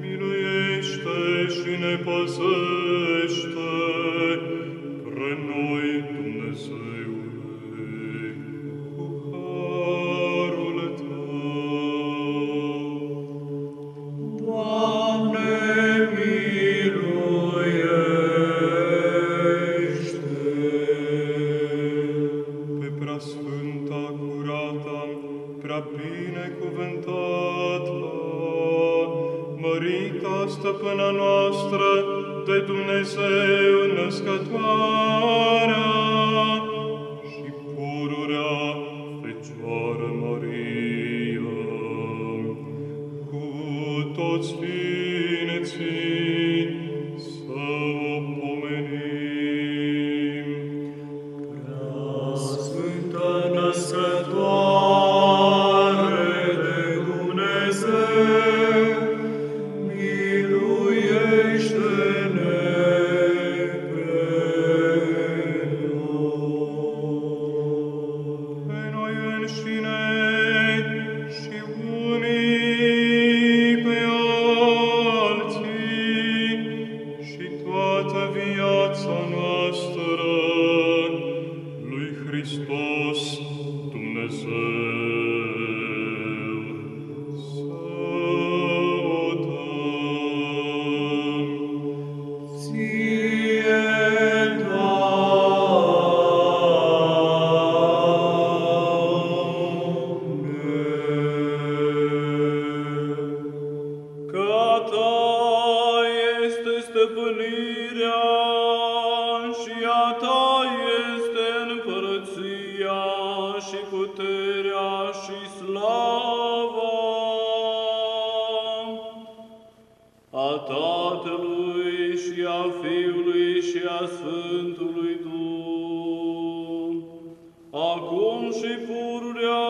miluiește și ne păzește. Prea binecuvântată, mărita stăpâna noastră, de Dumnezeu născătoarea. Și pururea Fecioară Maria, cu toți fineții speranza nostra, lui Christos, Dumnezeu, salutăm. Ție, Doamne, că Ta este stăpânit a Ta este împărăția și puterea și slava. A Tatălui și a Fiului și a Sfântului Duh, acum și pururea